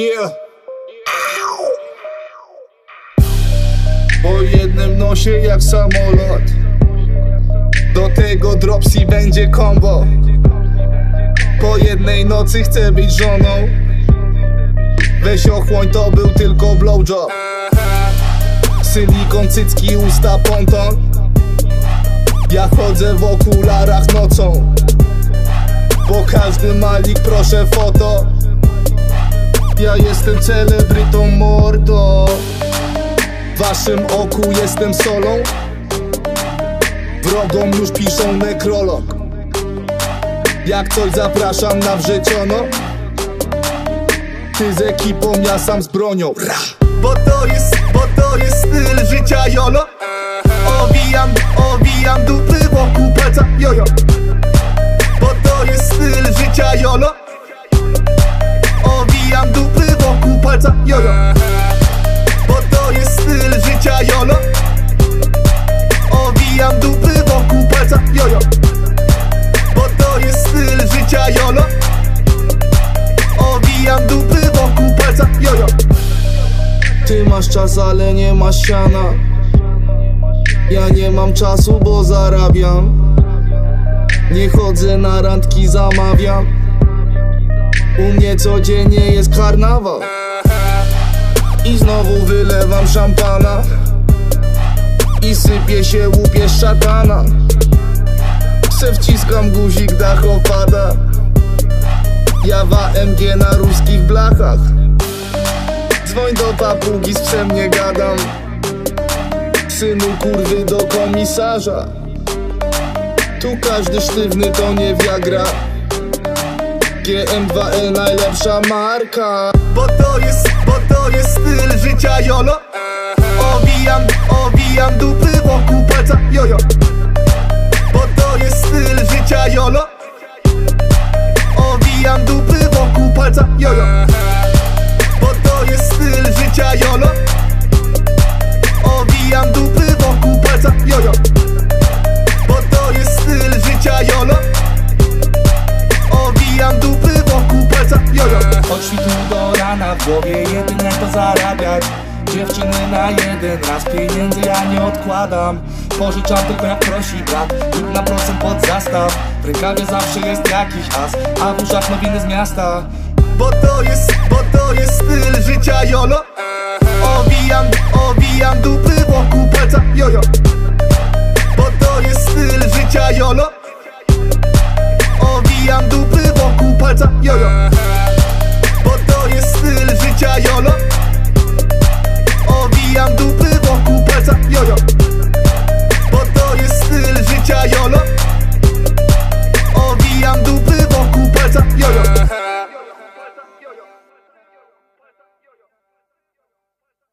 Yeah. Po jednym nosie jak samolot. Do tego dropsy będzie combo. Po jednej nocy chcę być żoną. Weź ochłoń to był tylko blowjob. Silikon, cycki, usta, ponton Ja chodzę w okularach nocą. Bo każdy malik proszę foto Ja jestem celebrytą mordo. W waszym oku jestem solą. Wrogom już piszą nekrolog. Jak coś zapraszam na wrzeciono Ty z ekipą, ja sam z bronią! Bo to jest, bo to jest styl życia jolo. Owijam, owijam dupy wokół palca jojo jolo. Owijam dupy wokół palca. Jojo. Bo to jest styl życia jolo. Owijam dupy wokół palca. Jojo. Ty masz czas, ale nie masz siana. Ja nie mam czasu, bo zarabiam. Nie chodzę na randki, zamawiam. U mnie codziennie jest karnawał. I znowu wylewam szampana I sypie się łupie szatana. Se wciskam guzik, dach opada. Ja w AMG na ruskich blachach. Dzwoń do papugi, z psem nie gadam. Synu kurwy do komisarza. Tu każdy sztywny to nie wiagra GM2L najlepsza marka. Bo to jest, bo to jest styl życia jolo owijam dupy wokół palca jojo. Bo to jest styl życia jolo. Owijam dupy wokół palca jojo. Bo to jest styl życia jolo. Owijam dupy wokół palca jojo. Bo to jest styl życia jolo. Owijam dupy wokół palca jojo. Od do rana w głowie jedyne to zarabiać dziewczyny na jeden raz. Pieniędzy ja nie odkładam. Pożyczam tylko jak prosi brat. Lub na procent pod zastaw. W rękawie zawsze jest jakiś as. A w uszach nowiny z miasta. Bo to jest, bo to jest styl życia jolo. Owijam, owijam dupy wokół palca jojo. Bo to jest styl życia jolo. Owijam dupy wokół palca jojo.